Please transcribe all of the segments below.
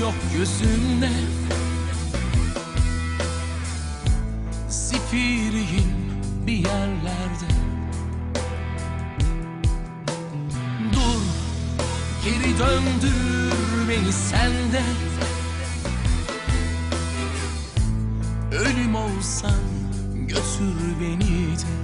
yok gözünde Zifiriyim bir yerlerde. Dur geri döndür beni sende Ölüm olsan götür beni de.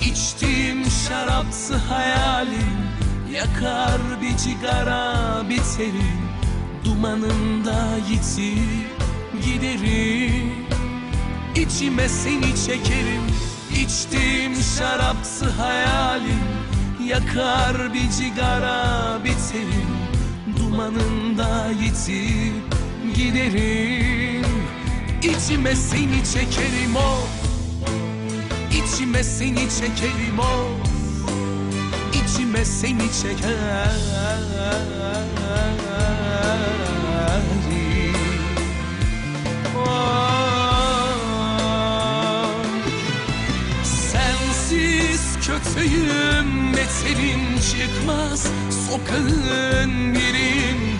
İçtiğim şarapsı hayalim Yakar bir cigara biterim Dumanında yitip giderim. İçime seni çekerim. İçtiğim şarapsı hayalim. Yakar bir cigara biterim Dumanında yitip giderim. İçime seni çekerim o İçime seni çekerim o İçime seni çekerim Oh. Sensiz kötüyüm beterim çıkmaz Sokağın birim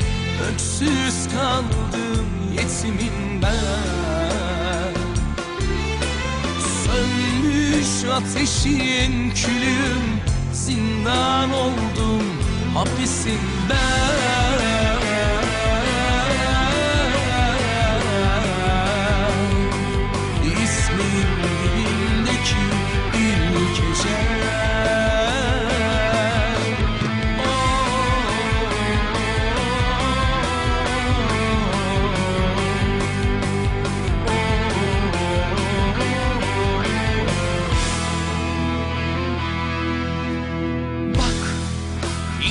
Öksüz kaldım yetimim ben Sönmüş ateşin külüm Zindan oldum hapisim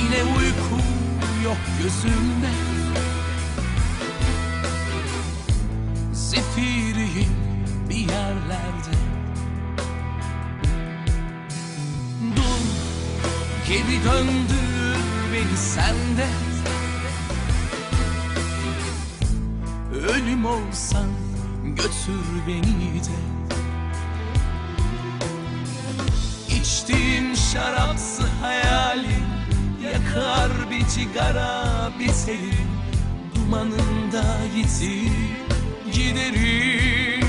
yine uyku yok gözümde. Zifiriyim bir yerlerde. Dur geri döndür beni sende. Ölüm olsan götür beni de. İçtiğim şarapsı hayalim Yakar bir biterim Dumanında yitip giderim.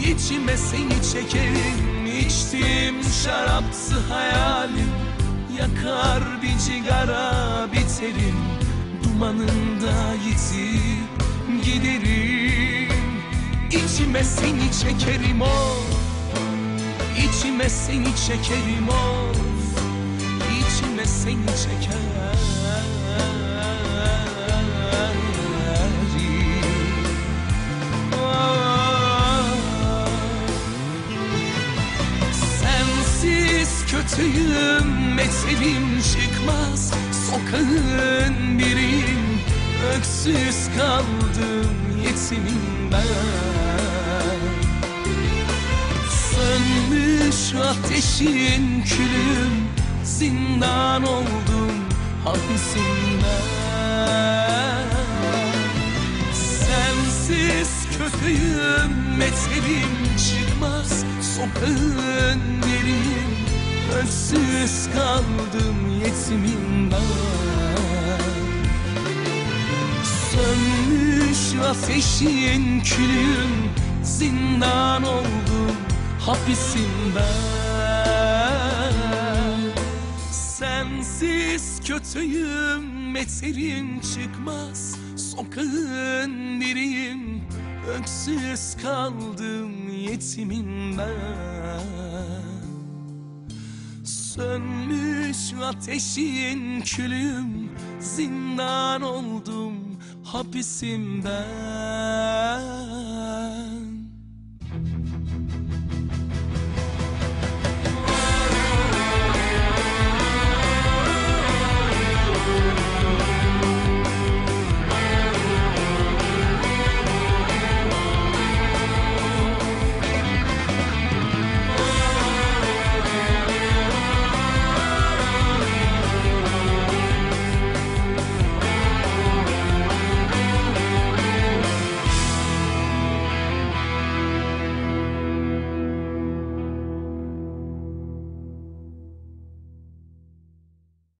İçime seni çekerim İçtiğim şarapsı hayalim. Yakar bir cigara biterim Dumanında yitip giderim. İçime seni çekerim o İçime seni çekerim of. İçime seni çekerim Kötüyüm metelim çıkmaz Sokağın biriyim. Öksüz kaldım yetimim ben. Sönmüş ateşin külüm Zindan oldum hapisimden Sensiz kötüyüm metelim çıkmaz Sokağın biriyim Öksüz kaldım yetimim ben. Sönmüş ateşin külüm Zindan oldum hapisim ben. Sensiz kötüyüm meterim çıkmaz Sokağın biriyim. Öksüz kaldım yetimim ben Sönmüş ateşin külüm Zindan oldum hapisim ben